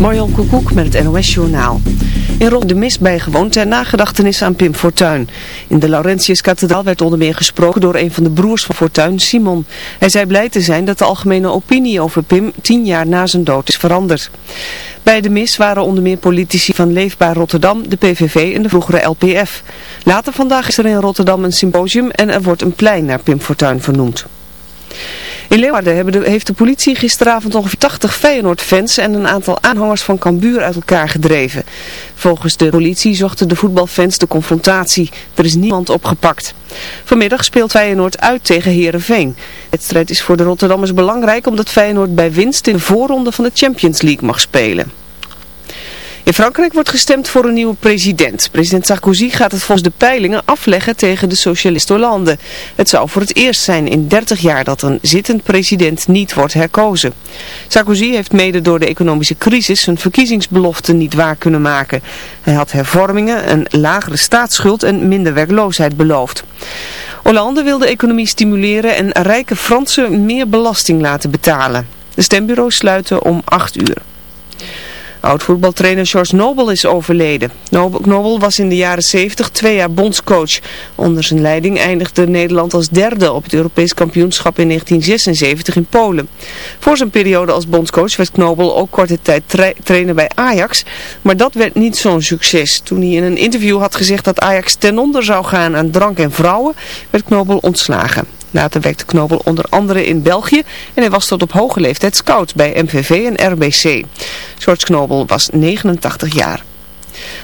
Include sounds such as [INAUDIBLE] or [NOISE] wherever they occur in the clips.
Marjan Koekoek met het NOS Journaal. In Rotterdam de mis bijgewoond ter nagedachtenis aan Pim Fortuyn. In de Laurentiuskathedraal werd onder meer gesproken door een van de broers van Fortuyn, Simon. Hij zei blij te zijn dat de algemene opinie over Pim tien jaar na zijn dood is veranderd. Bij de mis waren onder meer politici van Leefbaar Rotterdam, de PVV en de vroegere LPF. Later vandaag is er in Rotterdam een symposium en er wordt een plein naar Pim Fortuyn vernoemd. In Leeuwarden heeft de politie gisteravond ongeveer 80 Feyenoord-fans en een aantal aanhangers van Cambuur uit elkaar gedreven. Volgens de politie zochten de voetbalfans de confrontatie. Er is niemand opgepakt. Vanmiddag speelt Feyenoord uit tegen Heerenveen. De wedstrijd is voor de Rotterdammers belangrijk omdat Feyenoord bij winst in de voorronde van de Champions League mag spelen. In Frankrijk wordt gestemd voor een nieuwe president. President Sarkozy gaat het volgens de peilingen afleggen tegen de socialist Hollande. Het zou voor het eerst zijn in 30 jaar dat een zittend president niet wordt herkozen. Sarkozy heeft mede door de economische crisis zijn verkiezingsbelofte niet waar kunnen maken. Hij had hervormingen, een lagere staatsschuld en minder werkloosheid beloofd. Hollande wil de economie stimuleren en rijke Fransen meer belasting laten betalen. De stembureaus sluiten om 8 uur. Oud-voetbaltrainer George Nobel is overleden. Nobel was in de jaren 70 twee jaar bondscoach. Onder zijn leiding eindigde Nederland als derde op het Europees kampioenschap in 1976 in Polen. Voor zijn periode als bondscoach werd Nobel ook korte tijd trainer bij Ajax. Maar dat werd niet zo'n succes. Toen hij in een interview had gezegd dat Ajax ten onder zou gaan aan drank en vrouwen, werd Knobel ontslagen. Later werkte Knobel onder andere in België en hij was tot op hoge leeftijd scout bij MVV en RBC. George Knobel was 89 jaar.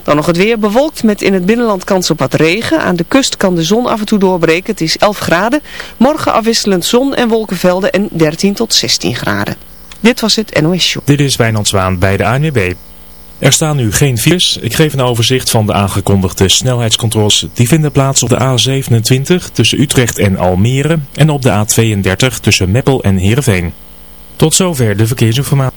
Dan nog het weer bewolkt met in het binnenland kans op wat regen. Aan de kust kan de zon af en toe doorbreken. Het is 11 graden. Morgen afwisselend zon en wolkenvelden en 13 tot 16 graden. Dit was het NOS Show. Dit is Wijnand Zwaan bij de ANWB. Er staan nu geen files. Ik geef een overzicht van de aangekondigde snelheidscontroles. Die vinden plaats op de A27 tussen Utrecht en Almere en op de A32 tussen Meppel en Heerenveen. Tot zover de verkeersinformatie.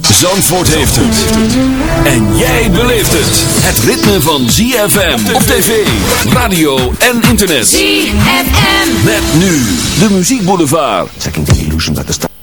Zandvoort heeft het. En jij beleeft het. Het ritme van ZFM op tv, radio en internet. ZFM. Met nu de muziekboulevard. Checking the illusion that the star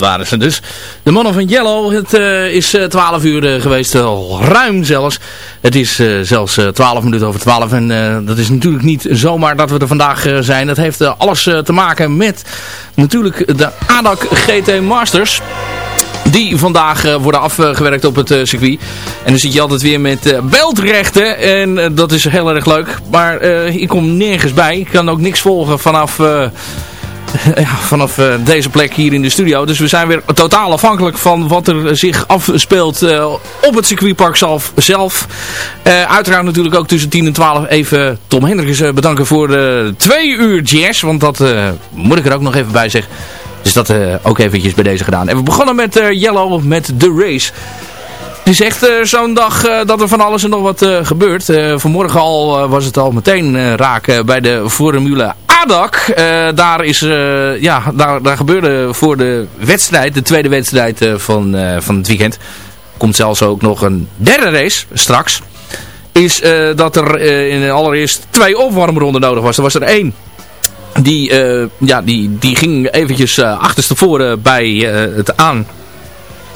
waren ze dus. De mannen van Yellow, het is 12 uur geweest, al ruim zelfs. Het is zelfs 12 minuten over 12 en dat is natuurlijk niet zomaar dat we er vandaag zijn. Dat heeft alles te maken met natuurlijk de ADAC GT Masters die vandaag worden afgewerkt op het circuit. En dan zit je altijd weer met beeldrechten. En dat is heel erg leuk. Maar ik kom nergens bij. Ik kan ook niks volgen vanaf, ja, vanaf deze plek hier in de studio. Dus we zijn weer totaal afhankelijk van wat er zich afspeelt op het circuitpark zelf. zelf. uiteraard natuurlijk ook tussen 10 en 12 even Tom Hendricks bedanken voor de twee uur jazz. Want dat moet ik er ook nog even bij zeggen. Dus dat uh, ook eventjes bij deze gedaan. En we begonnen met uh, Yellow met The Race. Het is echt uh, zo'n dag dat er van alles en nog wat gebeurt. vanmorgen al was het al meteen raak bij de Formule ADAC. daar, is, ja, daar, daar gebeurde voor de wedstrijd, de tweede wedstrijd van, van het weekend. Komt zelfs ook nog een derde race straks. Is dat er in allereerst twee opwarmronden nodig was. Er was er één die, ja, die, die ging eventjes achterstevoren bij het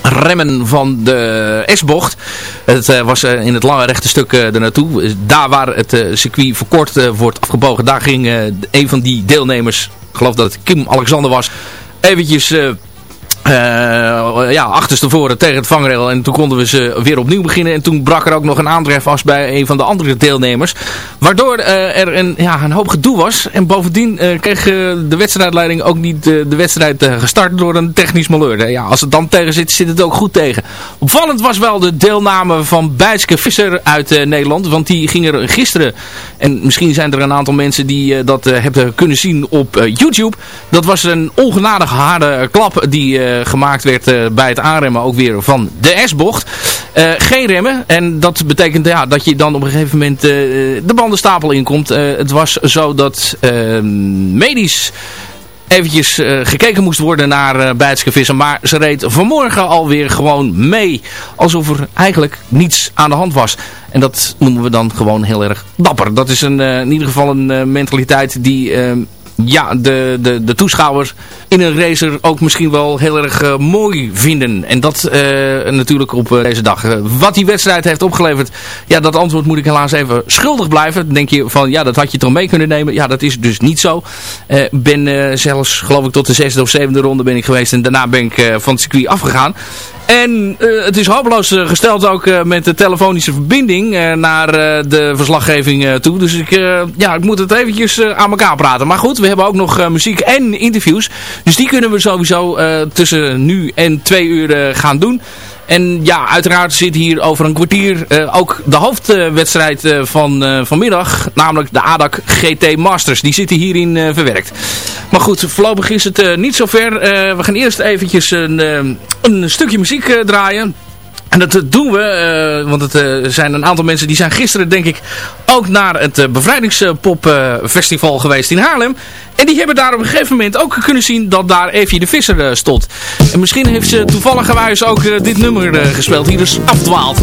aanremmen van de S-bocht. Het was in het lange rechte stuk ernaartoe. Daar waar het circuit verkort wordt afgebogen, daar ging een van die deelnemers, ik geloof dat het Kim Alexander was, eventjes uh, ja, achterstevoren tegen het vangrail. En toen konden we ze weer opnieuw beginnen. En toen brak er ook nog een aandrijf af bij een van de andere deelnemers. Waardoor uh, er een, ja, een hoop gedoe was. En bovendien uh, kreeg de wedstrijdleiding ook niet de wedstrijd gestart door een technisch malheur. Ja, als het dan tegen zit, zit het ook goed tegen. Opvallend was wel de deelname van Bijtske Visser uit Nederland. Want die ging er gisteren, en misschien zijn er een aantal mensen die dat hebben kunnen zien op YouTube. Dat was een ongenadig harde klap die eh, gemaakt werd eh, bij het aanremmen ook weer van de S-bocht. Eh, geen remmen. En dat betekent ja, dat je dan op een gegeven moment de bandenstapel inkomt. het was zo dat medisch eventjes gekeken moest worden naar uh, Bijtske Maar ze reed vanmorgen alweer gewoon mee. Alsof er eigenlijk niets aan de hand was. En dat noemen we dan gewoon heel erg dapper. Dat is een, in ieder geval een mentaliteit die ja, de, de, de toeschouwers in een racer ook misschien wel heel erg uh, mooi vinden. En dat uh, natuurlijk op uh, deze dag. wat die wedstrijd heeft opgeleverd, ja, dat antwoord moet ik helaas even schuldig blijven. Dan denk je van, ja, dat had je toch mee kunnen nemen. Ja, dat is dus niet zo. ben zelfs, geloof ik, tot de zesde of zevende ronde ben ik geweest. En daarna ben ik van het circuit afgegaan. En het is hopeloos gesteld ook met de telefonische verbinding naar de verslaggeving toe. Dus ik, ja, ik moet het eventjes aan elkaar praten. Maar goed, we hebben ook nog muziek en interviews. Dus die kunnen we sowieso tussen nu en twee uur gaan doen. En ja, uiteraard zit hier over een kwartier uh, ook de hoofdwedstrijd van vanmiddag. Namelijk de ADAC GT Masters. Die zitten hierin verwerkt. Maar goed, voorlopig is het niet zo ver. we gaan eerst eventjes een, een stukje muziek draaien. En dat doen we, uh, want het uh, zijn een aantal mensen die zijn gisteren denk ik ook naar het uh, bevrijdingspopfestival geweest in Haarlem. En die hebben daar op een gegeven moment ook kunnen zien dat daar Evie de Visser stond. En misschien heeft ze toevallig ook dit nummer gespeeld, hier dus afdwaalt.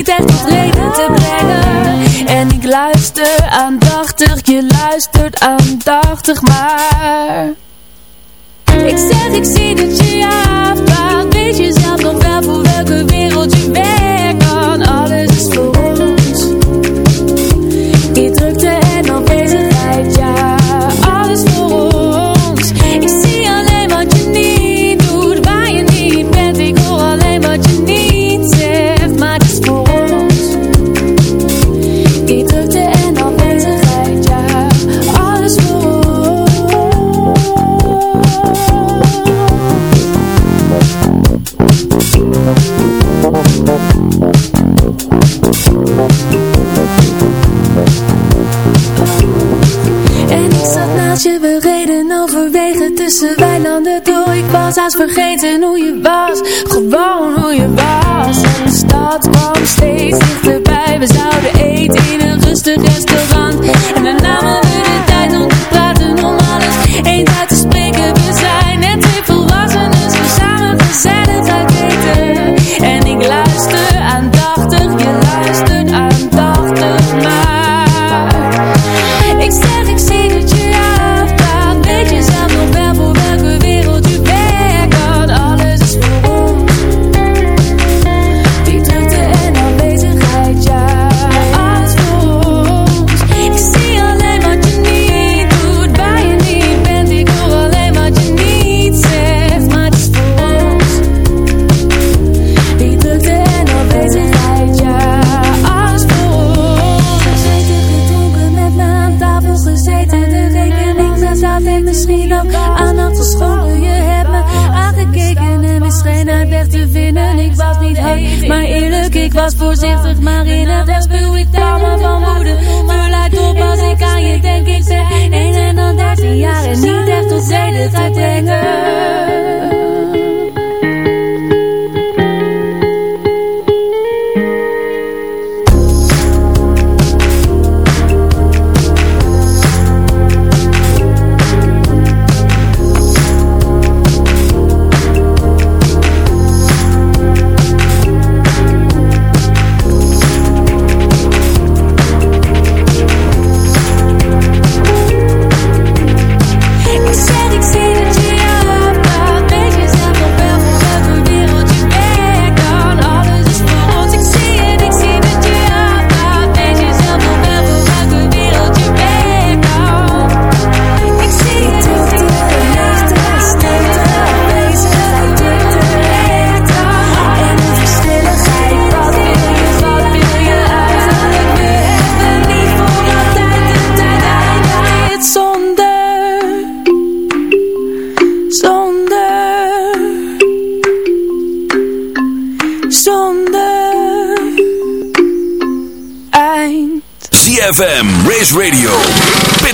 niet echt stuw ik pannen van woede. Vuur leidt op als ik aan je denk, ik ben 1 en al 13 jaar en niet echt tot reden te brengen. En ik luister aandachtig, je luistert aandachtig, maar... Ik zeg, ik zie dat je je wegen tussen weilanden door. Ik was haast vergeten hoe je was. Gewoon hoe je was. De stad kwam steeds dichterbij. We zouden eten in een rustig restaurant. En dan. namen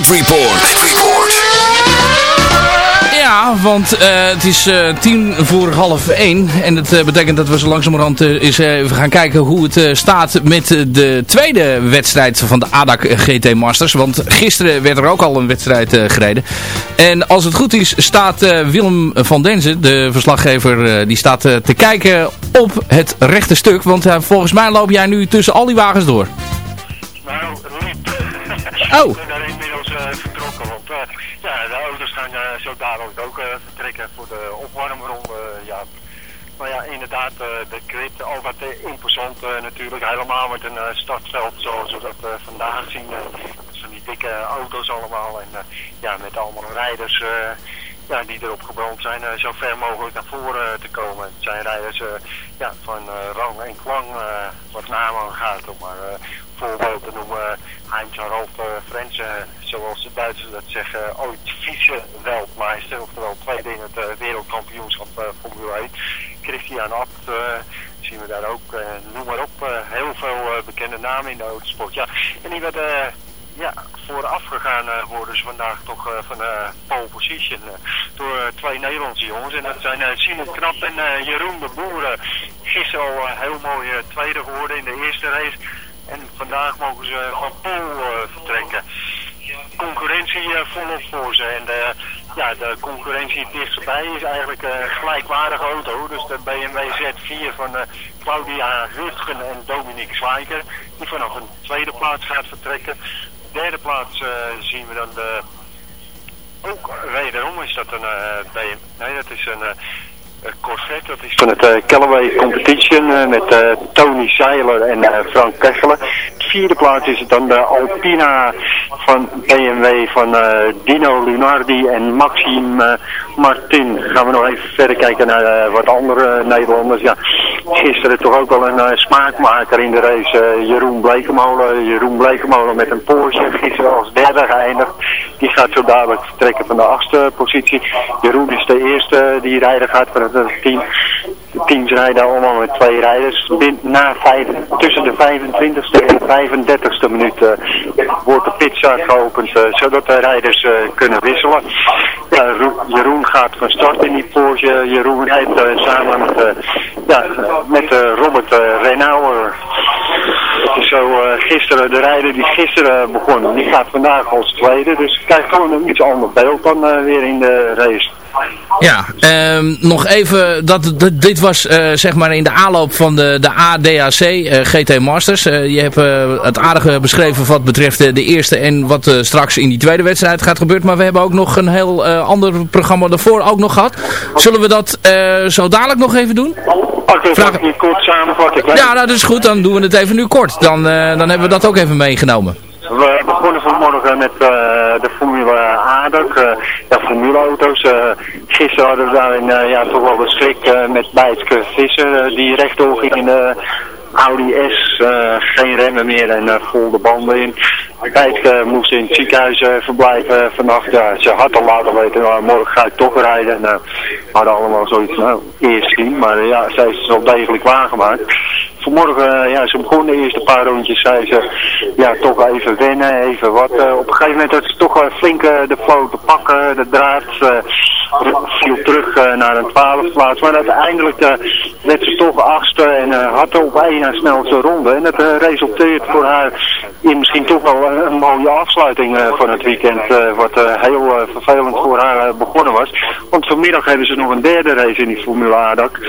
Pit Report. Pit Report. Ja, want eh, het is eh, tien voor half één. En dat eh, betekent dat we zo langzamerhand eh, eens even gaan kijken hoe het eh, staat met de tweede wedstrijd van de ADAC GT Masters. Want gisteren werd er ook al een wedstrijd eh, gereden. En als het goed is staat eh, Willem van Denzen, de verslaggever, eh, die staat te kijken op het rechte stuk. Want volgens mij loop jij nu tussen al die wagens door. Nou, liep. Oh. Vertrokken, want eh, ja, de auto's gaan eh, zo dadelijk ook eh, vertrekken voor de opwarmronde. ja. Maar ja, inderdaad, eh, de grid al wat eh, imposant eh, natuurlijk. Helemaal met een eh, startveld zoals we dat eh, vandaag zien. eh, van die dikke auto's allemaal. En eh, ja, met allemaal rijders eh, ja, die erop gebrand zijn eh, zo ver mogelijk naar voren eh, te komen. Het zijn rijders eh, ja, van eh, rang en klang eh, wat namen gaat. Om maar eh, voorbeeld te noemen. Heinz Harald uh, Frenzen, zoals de Duitsers dat zeggen, ooit vice-wereldmeister. Oftewel tweede in het eh, wereldkampioenschap eh, Formule 1. Christian Abt eh, zien we daar ook. eh, noem maar op. eh, heel veel eh, bekende namen in de autosport. Ja, en die werden ja, vooraf gegaan eh, worden ze vandaag toch eh, van eh pole position eh, door eh, twee Nederlandse jongens. En dat zijn eh, Simon Knap en eh, Jeroen de Boer. eh, gisteren al eh, heel mooi eh, tweede geworden in de eerste race. En vandaag mogen ze van pole eh, vertrekken. Concurrentie eh, volop voor ze. En de, ja, de concurrentie dichtstbij is eigenlijk eh, een gelijkwaardige auto. Dus de BMW Z4 van eh, Claudia Rutgen en Dominique Zwijker. Die vanaf een tweede plaats gaat vertrekken. Derde plaats eh, zien we dan de... Ook wederom is dat een eh BMW. Nee, dat is een... eh, een Corvette, dat is van het eh, Callaway Competition eh, met eh, Tony Seiler en eh, Frank Kesselen. De vierde plaats is het dan de Alpina van BMW van eh, Dino Lunardi en Maxime eh, Martin. Gaan we nog even verder kijken naar eh, wat andere Nederlanders. Ja, gisteren toch ook wel een smaakmaker in de race. Jeroen Blekemolen. Jeroen Blekemolen met een Porsche. Gisteren als derde geëindigd. Die gaat zo dadelijk vertrekken van de achtste positie. Jeroen is de eerste die rijder gaat van het team. Teams rijden allemaal met twee rijders. Na vijf, tussen de 25ste en 35ste minuut eh, wordt de pit wedstrijd geopend, eh, zodat de rijders eh, kunnen wisselen. Jeroen gaat van start in die Porsche. Jeroen rijdt samen met, ja, met Robert Renauer. Zo gisteren, de rijder die gisteren begon, die gaat vandaag als tweede. Dus krijgt gewoon een iets ander beeld dan weer in de race. Ja, ehm, nog even, dat, dat, dit was eh, zeg maar in de aanloop van de, de ADAC eh, GT Masters. Eh, je hebt het aardige beschreven wat betreft de eerste en wat straks in die tweede wedstrijd gaat gebeuren. Maar we hebben ook nog een heel ander programma daarvoor ook nog gehad. Zullen we dat zo dadelijk nog even doen? Als ik Vraag- het niet kort samenvat, ik weet Ja, nou dat is goed. Dan doen we het even nu kort. Dan, dan hebben we dat ook even meegenomen. We begonnen vanmorgen met de Formule A, dat, eh, ja, formuleauto's. Eh, gisteren hadden we daarin eh, ja, toch wel de schrik eh, met Bijtske Visser, die rechtdoor ging in de Audi S. geen remmen meer en eh, vol de banden in. Bijtske moest in het ziekenhuis verblijven vannacht. Ja, ze had al laten weten, nou, morgen ga ik toch rijden. Nou, hadden allemaal zoiets, nou, eerst zien. Maar ja, zij heeft het wel degelijk waargemaakt vanmorgen, eh, ja, ze begon de eerste paar rondjes, zei ze, ja, toch even wennen, even wat. Eh, op een gegeven moment had ze toch flink eh, de flow te pakken, de draad viel terug naar een twaalfde plaats. Maar uiteindelijk werd ze toch achtste en had op één haar snelste ronde. En dat resulteert voor haar in misschien toch wel een, mooie afsluiting van het weekend, wat heel vervelend voor haar begonnen was. Want vanmiddag hebben ze nog een derde race in die Formule A-dak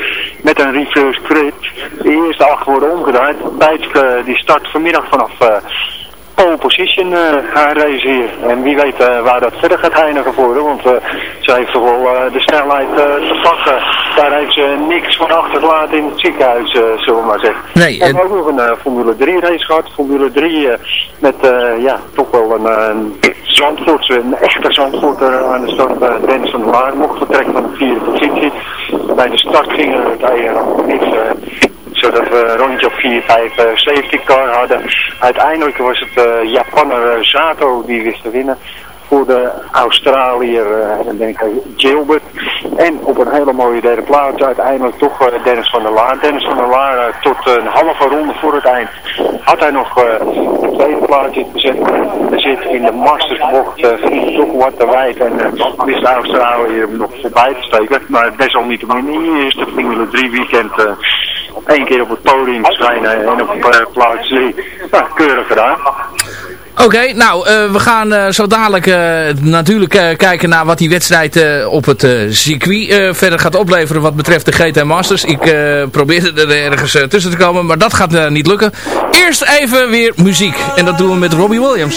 met een reverse script. De eerste acht worden omgedraaid. Bijtske die start vanmiddag vanaf eh, pole position eh, haar race hier. En wie weet eh, waar dat verder gaat eindigen voor haar, want eh, ze heeft toch wel eh, de snelheid eh, te pakken. Daar heeft ze niks van achtergelaten in het ziekenhuis, eh, zullen we maar zeggen. Nee, we hebben het- ook nog een eh, Formule 3 race gehad. Formule 3 eh, met eh, ja, toch wel een, eh, een Zandvoortse, een echte Zandvoorter aan de start. eh Dennis van der mocht vertrekken van de vierde positie. Bij de start ging er het en mis. eh, zodat we een rondje op 4, 5 eh, safety car hadden. Uiteindelijk was het eh Japanner eh, Zato die wist te winnen voor de Australiër, denk ik Gilbert. En op een hele mooie derde plaats uiteindelijk toch Dennis van der Laar. Dennis van der Laar tot een halve ronde voor het eind had hij nog een tweede plaatsje bezet. bezit in de Mastersbocht. Uh, toch wat te wijd en eh, wist de Australiër nog voorbij te steken. Maar desalniettemin in eerste Formule 3 weekend één keer op het podium verschijnen en op eh, plaats 3. Nou, keurig gedaan. Oké, nou, eh, we gaan eh, zo dadelijk eh, natuurlijk eh, kijken naar wat die wedstrijd eh, op het eh, circuit eh, verder gaat opleveren wat betreft de GT Masters. Ik eh, probeerde er ergens eh, tussen te komen, maar dat gaat eh, niet lukken. Eerst even weer muziek en dat doen we met Robbie Williams.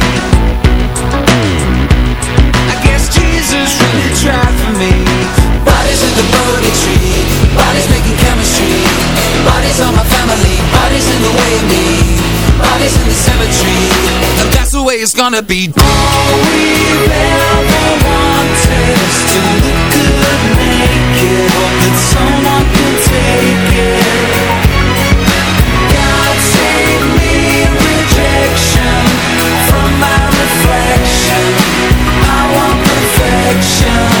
Bodies in the way of me. Bodies in the cemetery, and that's the way it's gonna be. All we ever wanted is to look good naked. Hope that someone can take it. God save me rejection from my reflection. I want perfection.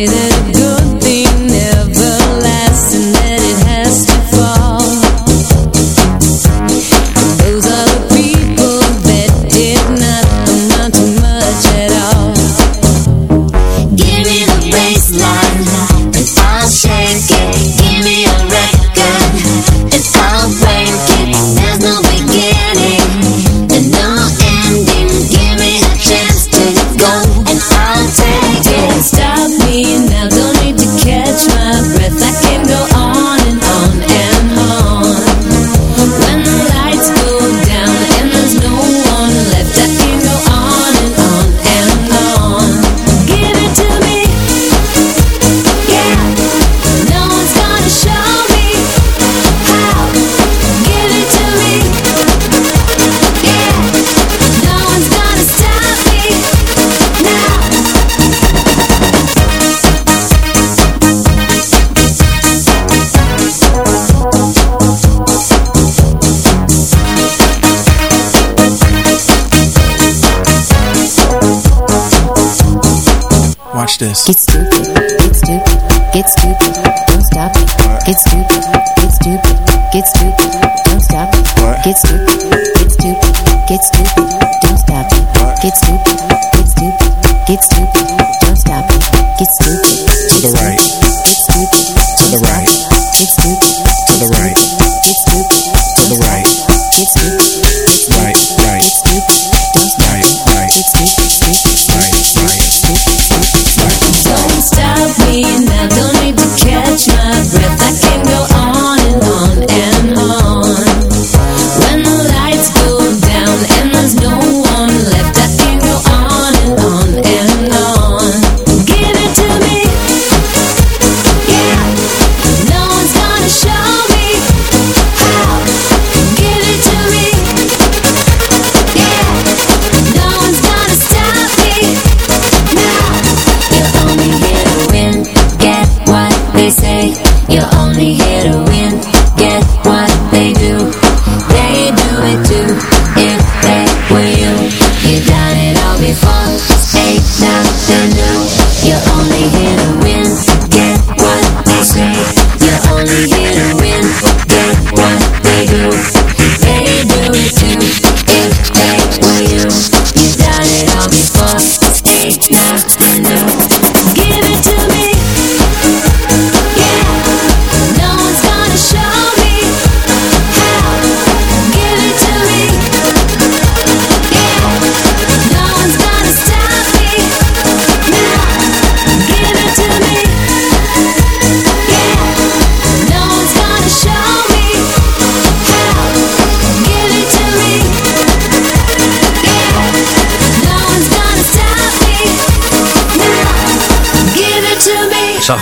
Say that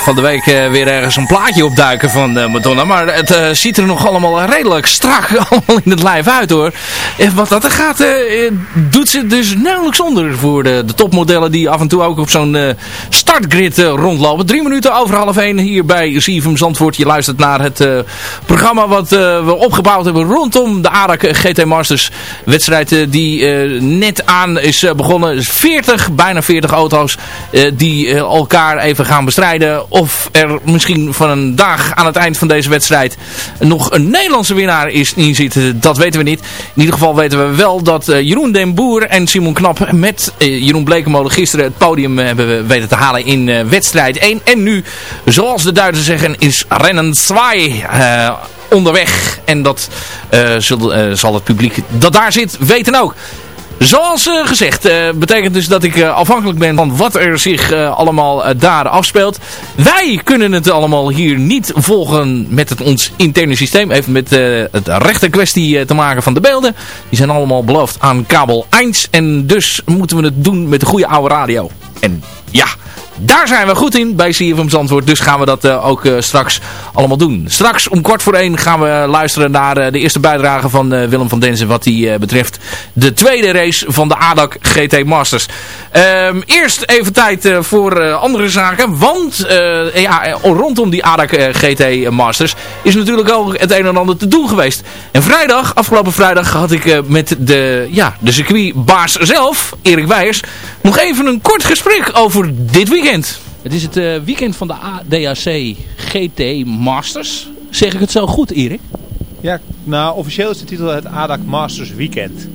van de week uh, weer ergens een plaatje opduiken van uh, Madonna. Maar het uh, ziet er nog allemaal redelijk strak [LAUGHS] allemaal in het lijf uit hoor. En wat dat er gaat, doet ze dus nauwelijks onder voor de, de, topmodellen die af en toe ook op zo'n startgrid rondlopen. Drie minuten over half één hier bij CFM Zandvoort. Je luistert naar het programma wat we opgebouwd hebben rondom de ARAC GT Masters wedstrijd die net aan is begonnen. 40, bijna 40 auto's die elkaar even gaan bestrijden. Of er misschien van een dag aan het eind van deze wedstrijd nog een Nederlandse winnaar is, in zit. Dat weten we niet. In ieder geval weten we wel dat uh, Jeroen den Boer en Simon Knap met uh, Jeroen Blekemolen gisteren het podium hebben weten te halen in wedstrijd 1. En nu, zoals de Duitsers zeggen, is rennen 2 onderweg. En dat zal het publiek dat daar zit weten ook. Zoals uh, gezegd, uh, betekent dus dat ik uh, afhankelijk ben van wat er zich allemaal daar afspeelt. Wij kunnen het allemaal hier niet volgen met het, ons interne systeem. Even met het rechte kwestie te maken van de beelden. Die zijn allemaal beloofd aan kabel 1. En dus moeten we het doen met de goede oude radio. En ja... Daar zijn we goed in bij CFM Zandvoort. Dus gaan we dat uh, ook uh, straks allemaal doen. Straks om kwart voor één gaan we luisteren naar de eerste bijdrage van Willem van Denzen. Wat die betreft de tweede race van de ADAC GT Masters. Um, eerst even tijd voor andere zaken. Want ja, rondom die ADAC GT Masters is natuurlijk ook het een en ander te doen geweest. En vrijdag, afgelopen vrijdag, had ik met de, ja, de circuitbaas zelf, Erik Weijers, nog even een kort gesprek over dit weekend. Het is het uh, weekend van de ADAC GT Masters. Zeg ik het zo goed, Erik? Ja, nou officieel is de titel het ADAC Masters Weekend.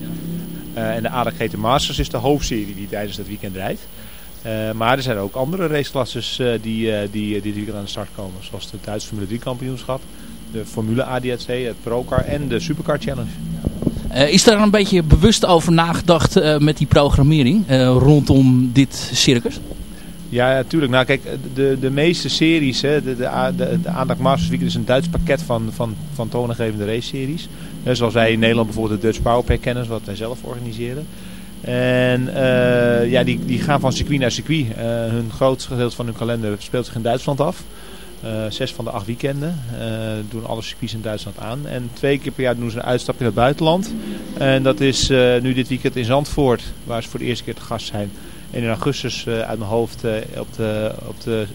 Uh, en de ADAC GT Masters is de hoofdserie die tijdens dat weekend rijdt. Uh, maar er zijn ook andere raceklasses die, die dit weekend aan de start komen. Zoals de Duitse Formule 3 kampioenschap, de Formule ADAC, het Procar en de Supercar Challenge. is daar een beetje bewust over nagedacht met die programmering rondom dit circus? Ja, natuurlijk. Nou kijk, de, de meeste series, hè, de, de, de, Aandacht Masters Weekend is een Duits pakket van, van, van race-series. Zoals wij in Nederland bijvoorbeeld de Dutch Powerpack kennen, wat wij zelf organiseren. En uh, ja, die, die gaan van circuit naar circuit. Uh, hun grootste gedeelte van hun kalender speelt zich in Duitsland af. Uh, zes van de acht weekenden doen alle circuits in Duitsland aan. En twee keer per jaar doen ze een uitstapje in het buitenland. En dat is nu dit weekend in Zandvoort, waar ze voor de eerste keer te gast zijn. En in augustus uh, uit mijn hoofd uh, op de, op de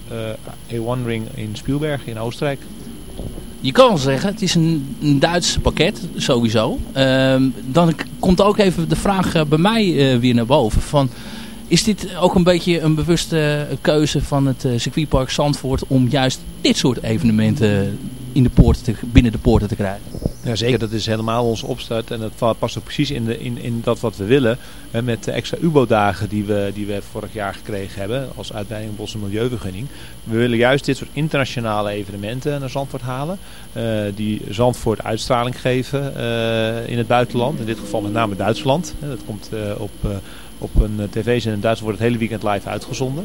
uh, A1-ring in Spielberg in Oostenrijk. Je kan zeggen, het is een, een Duits pakket, sowieso. Ehm, dan komt ook even de vraag bij mij weer naar boven. Van, is dit ook een beetje een bewuste keuze van het circuitpark Zandvoort... om juist dit soort evenementen in de poorten te, binnen de poorten te krijgen? Ja, zeker. Dat is helemaal onze opstart. En dat past ook precies in, de, in, in dat wat we willen. met de extra UBO-dagen die we, die we vorig jaar gekregen hebben. Als uitbreiding Bos- en Milieuvergunning. We willen juist dit soort internationale evenementen naar Zandvoort halen. Uh, die Zandvoort uitstraling geven uh, in het buitenland. In dit geval met name Duitsland. dat komt uh, op op een eh, tv-zender in Duitsland wordt het hele weekend live uitgezonden.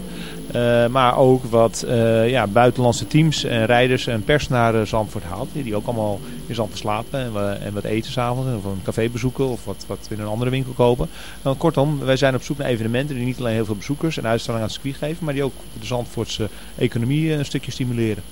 Uh, maar ook wat uh, ja, buitenlandse teams en rijders en pers naar Zandvoort haalt. Die ook allemaal in Zandvoort slapen en, en wat eten s'avonds. Of een café bezoeken of wat, wat in een andere winkel kopen. Dan, kortom, wij zijn op zoek naar evenementen die niet alleen heel veel bezoekers en uitstraling aan het circuit geven. Maar die ook de Zandvoortse economie een stukje stimuleren.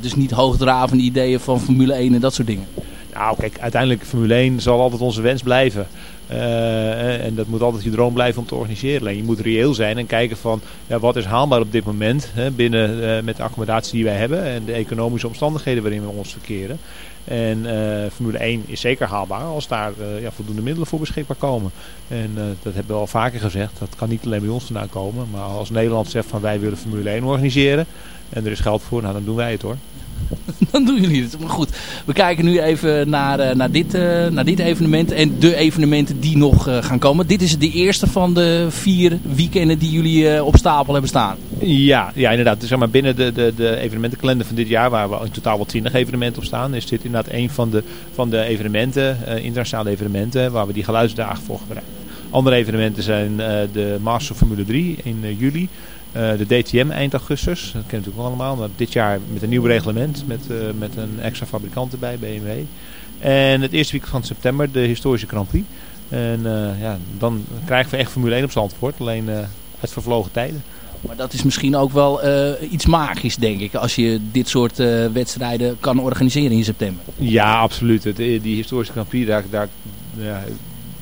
dus niet hoogdravende ideeën van Formule 1 en dat soort dingen? Nou kijk, uiteindelijk Formule 1 zal altijd onze wens blijven. Uh, en dat moet altijd je droom blijven om te organiseren. Alleen je moet reëel zijn en kijken van ja, wat is haalbaar op dit moment hè, binnen uh, met de accommodatie die wij hebben en de economische omstandigheden waarin we ons verkeren. En uh, Formule 1 is zeker haalbaar als daar ja, voldoende middelen voor beschikbaar komen. En dat hebben we al vaker gezegd. Dat kan niet alleen bij ons vandaan komen. Maar als Nederland zegt van wij willen Formule 1 organiseren en er is geld voor, nou dan doen wij het hoor. [LAUGHS] dan doen jullie het. Maar goed, we kijken nu even naar, uh, naar, dit, uh, naar dit evenement en de evenementen die nog uh, gaan komen. Dit is de eerste van de vier weekenden die jullie op stapel hebben staan. Ja, ja inderdaad. Dus zeg maar binnen de, de, de evenementenkalender van dit jaar, waar we in totaal wel 20 evenementen op staan, is dit inderdaad een van de, van de evenementen, internationale evenementen, waar we die geluidsdagen voor gebruiken. Andere evenementen zijn de Master Formule 3 in juli. Uh, de DTM eind augustus, dat kennen we natuurlijk allemaal. Maar dit jaar met een nieuw reglement met, uh, met een extra fabrikant erbij, BMW. En het eerste week van september de historische Grand Prix. En uh, ja, dan krijgen we echt Formule 1 op Zandvoort, alleen uit vervlogen tijden. Maar dat is misschien ook wel eh, iets magisch, denk ik. Als je dit soort eh, wedstrijden kan organiseren in september. Ja, absoluut. Het, eh, die historische Grand Prix, daar, daar, ja,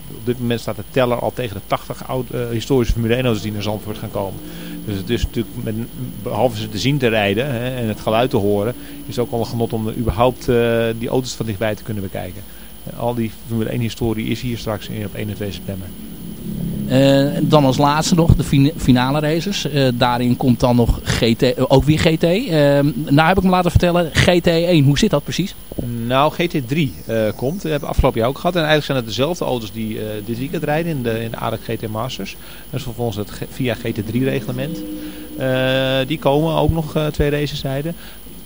op dit moment staat de teller al tegen de 80 oud, eh, historische Formule 1 auto's die naar Zandvoort gaan komen. Dus het is natuurlijk, met, behalve ze te zien te rijden hè, en het geluid te horen, is het ook al een genot om überhaupt eh, die auto's van dichtbij te kunnen bekijken. Eh, al die Formule 1 historie is hier straks in, op 1 en 2 september. Eh, dan als laatste nog de fina- finale races. Eh, daarin komt dan nog GT, eh, ook weer GT. Eh, nou heb ik me laten vertellen, GT1, hoe zit dat precies? Nou, GT3 eh, komt. We hebben afgelopen jaar ook gehad. En eigenlijk zijn het dezelfde auto's die dit weekend rijden in de, in de ADAC GT Masters. Dat is vervolgens het via GT3-reglement. die komen ook nog twee races rijden.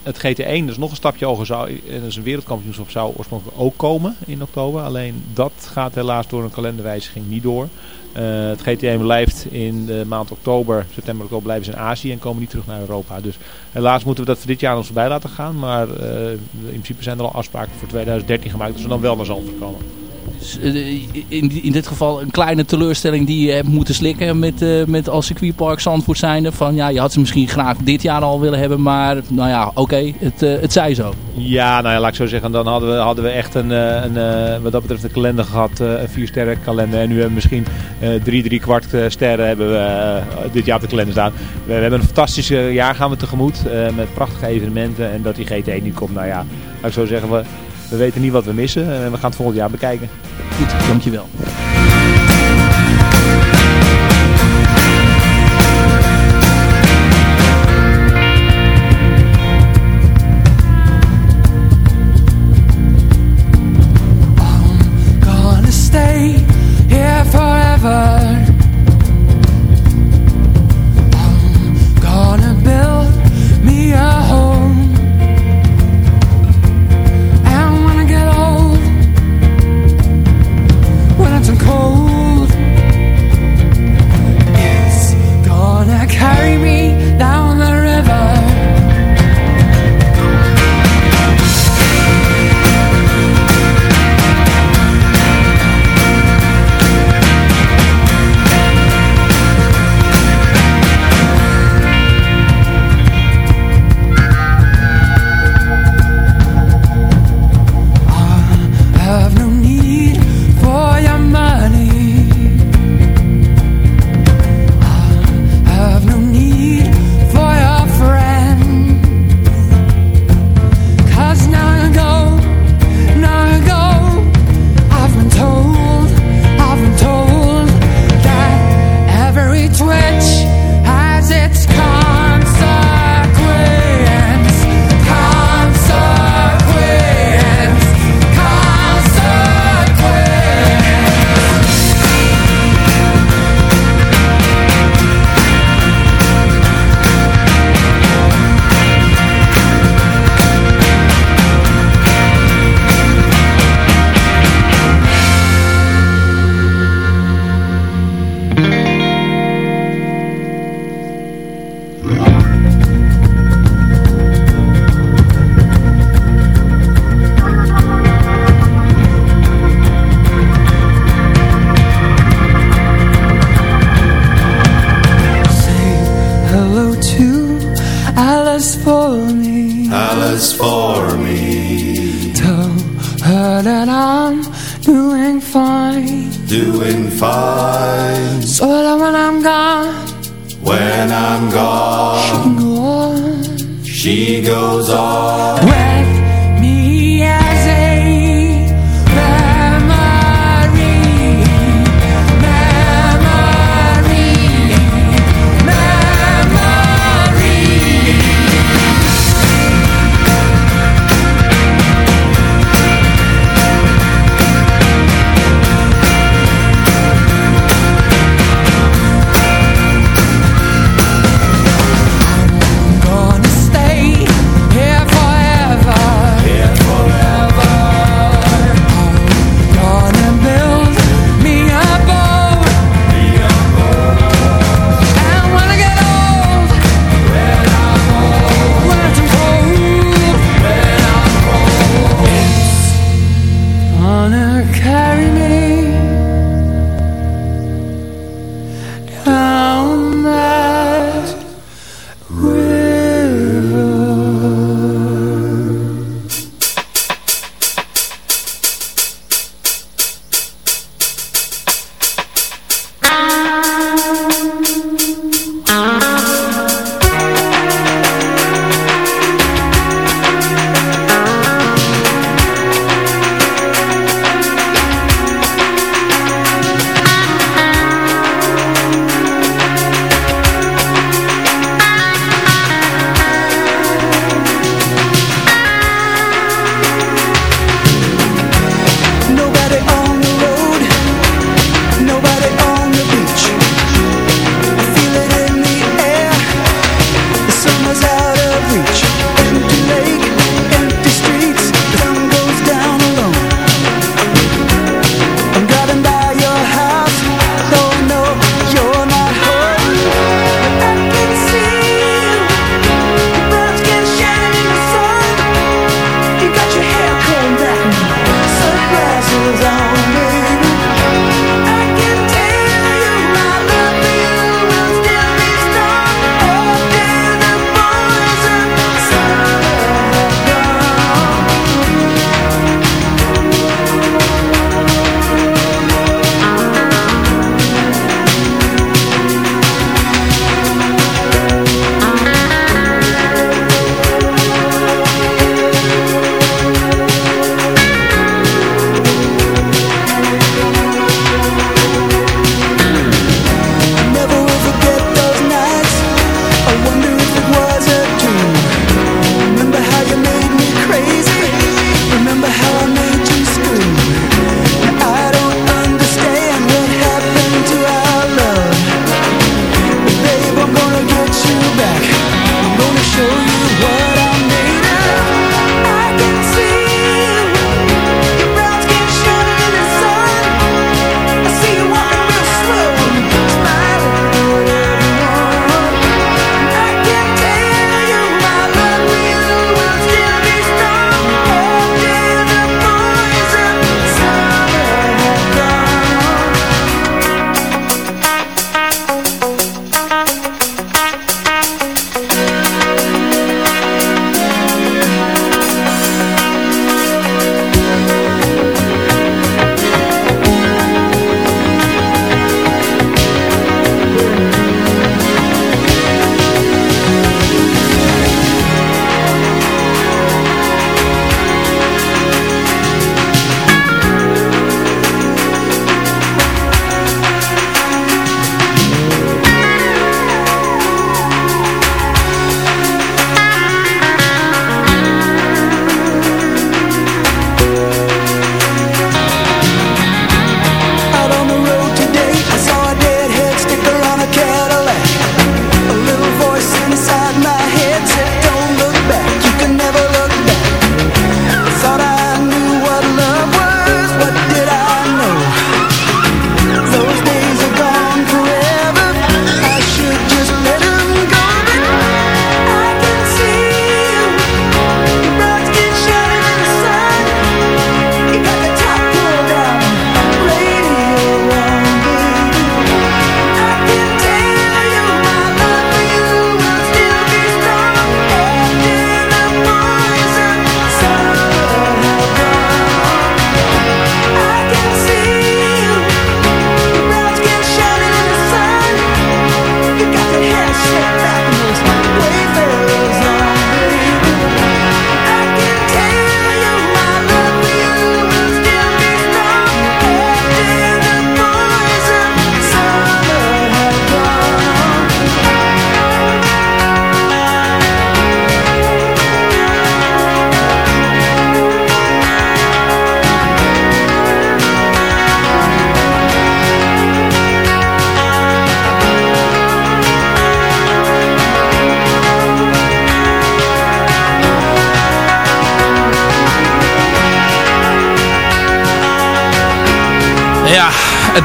Het GT1, dat is nog een stapje hoger, zou, is een wereldkampioenschap, zou oorspronkelijk ook komen in oktober. Alleen dat gaat helaas door een kalenderwijziging niet door. Eh, het GT1 blijft in de maand oktober, september, oktober blijven ze in Azië en komen niet terug naar Europa. Dus helaas moeten we dat voor dit jaar ons voorbij laten gaan. Maar eh, in principe zijn er al afspraken voor 2013 gemaakt dat ze dan wel naar Zandvoort komen. Eh, in, in dit geval een kleine teleurstelling die je hebt moeten slikken met, eh, met als circuitpark Zandvoort zijnde. Van ja, je had ze misschien graag dit jaar al willen hebben, maar nou ja, oké, het, eh, het zij zo. Ja, nou ja, laat ik zo zeggen, dan hadden we, hadden we echt een, een, wat dat betreft een kalender gehad, eh, een vier sterren kalender. En nu hebben we misschien drie, drie kwart sterren hebben we dit jaar de kalender staan. We, hebben een fantastisch jaar gaan we tegemoet met prachtige evenementen. En dat die GT1 niet komt, nou ja, laat ik zo zeggen, we, we weten niet wat we missen en we gaan het volgend jaar bekijken. Goed, dankjewel.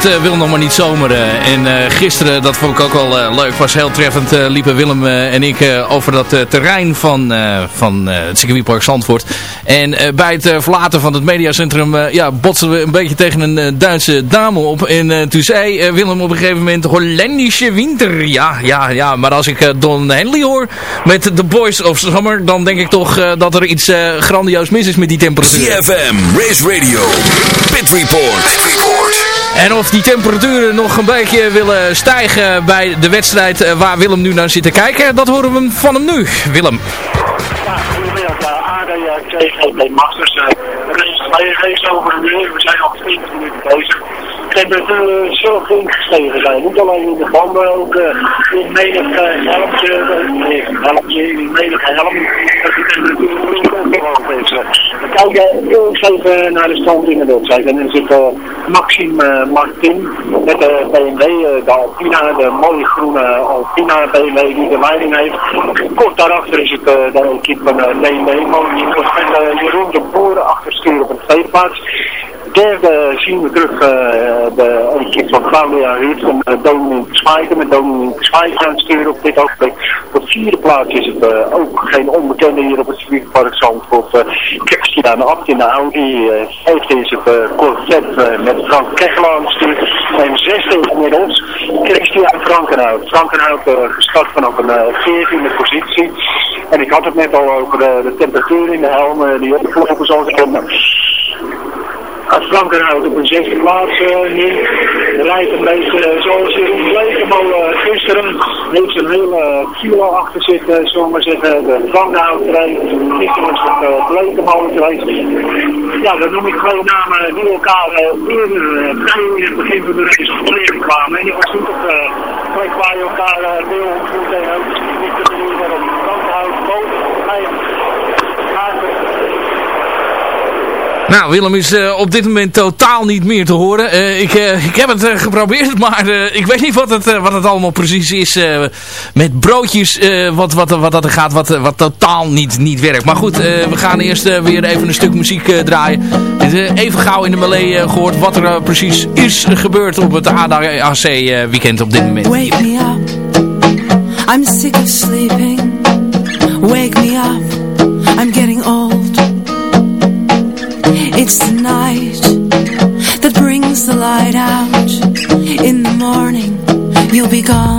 Het wil nog maar niet zomeren. En gisteren, dat vond ik ook wel leuk, was heel treffend, liepen Willem en ik over dat terrein van, van het circuitpark Zandvoort. En bij het verlaten van het mediacentrum ja, botsten we een beetje tegen een Duitse dame op. En toen zei Willem op een gegeven moment, Hollandische winter. Ja, ja, ja, maar als ik Don Henley hoor met The Boys of Summer, dan denk ik toch dat er iets grandioos mis is met die temperatuur. CFM, Race Radio, Pit Report. Pit Report. En of die temperaturen nog een beetje willen stijgen bij de wedstrijd eh, waar Willem nu naar zit te kijken, dat horen we van hem nu. Willem. Ja, goedemiddag. Uh, AD KGB Masters. Uh, race, race over een uur. We zijn al 20 minuten bezig temperatuur zo flink gestegen zijn. Niet alleen in de banden, ook uh, in menig in menig helm, dat de temperatuur flink opgehoogd is. Kijk eens even naar de stand in de wedstrijd. En dan zit uh, Maxime uh, Martin met de BMW, uh, de Alpina, de mooie groene Alpina BMW die de leiding heeft. Kort daarachter is het de equipe van BMW, mooi met Jeroen de Boeren achterstuur op een tweeplaats derde zien we terug uh, de equipe van Claudia Huurt en uh, Dominique Spijker met Dominique Spijker aan het sturen op dit ogenblik. Op de vierde plaats is het ook geen onbekende hier op het circuitpark Zandvoort. Uh, Christian Abt in de Audi. Uh, vijfde is uh, Corvette met Frank Kegelaar aan het sturen. En zesde inmiddels Christian Frankenhout. Frankenhout gestart vanaf een veertiende positie. En ik had het net al over de, de temperatuur in de helm die opgelopen ik heb. Als Frankenhout op een zesde plaats uh, nu rijdt een beetje uh, zoals Jeroen Blekemolen gisteren. Heeft een hele kilo achter zitten, zullen we maar zeggen. De Frankenhout rijdt. Gisteren was het uh, Blekemolen geweest. Ja, dan noem ik gewoon namen die elkaar eerder uh, in het begin van de race geleden kwamen. En die was toen op de plek waar je elkaar uh, veel ontmoet en ook niet de manier waarop Frankenhout boven Nou, Willem is uh, op dit moment totaal niet meer te horen. Uh, ik, uh, ik heb het geprobeerd, [LAUGHS] maar ik weet niet wat het, wat het allemaal precies is met broodjes, wat, wat, wat dat er gaat, wat, wat totaal niet, niet werkt. Maar goed, we gaan eerst weer even een stuk muziek draaien. even gauw in de melee gehoord wat er precies is gebeurd op het ADAC weekend op dit moment. Wake me up, I'm sick of sleeping. Wake me up, be gone.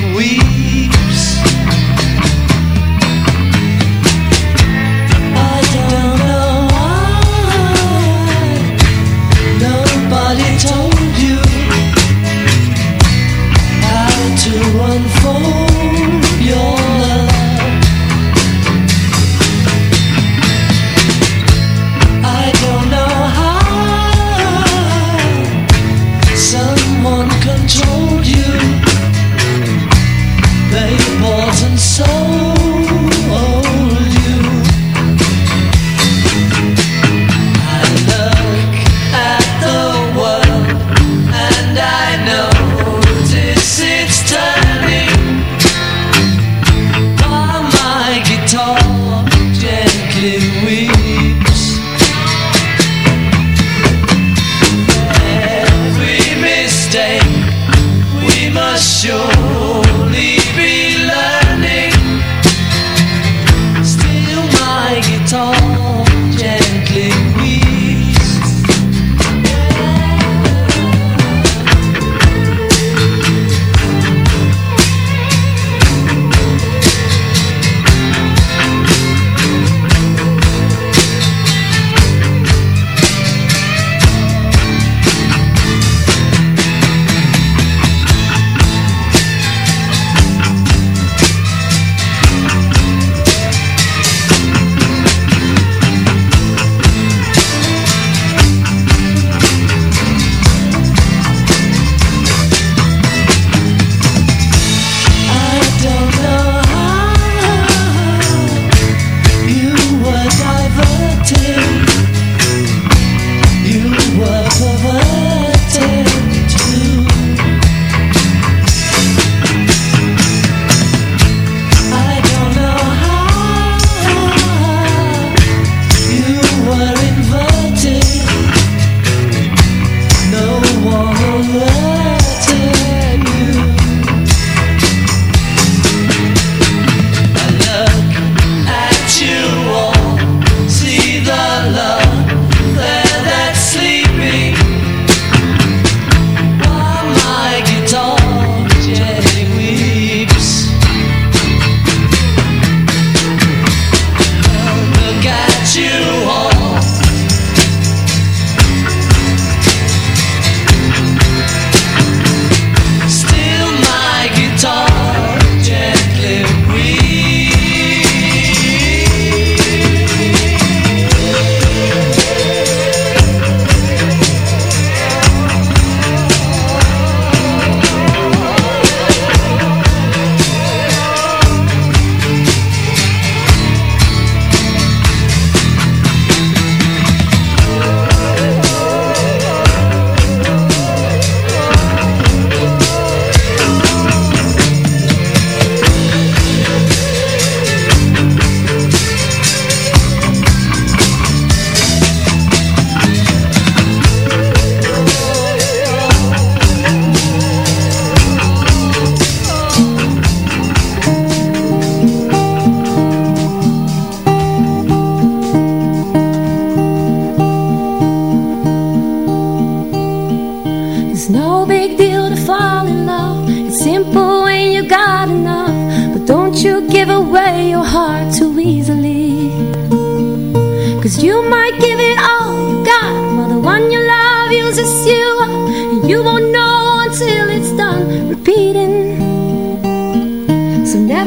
we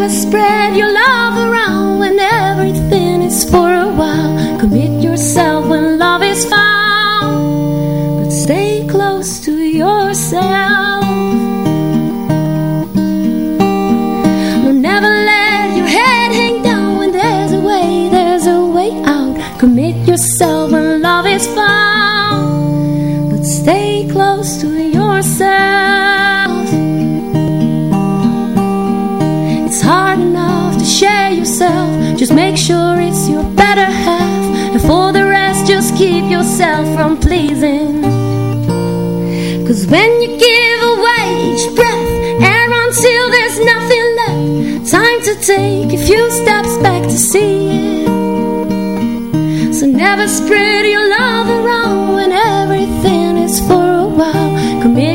spread your love around when everything is for a while. Come sure it's your better half. And for the rest just keep yourself from pleasing. Cause when you give away each breath Air until there's nothing left Time to take a few steps back to see it. So never spread your love around When everything is for a while. Commit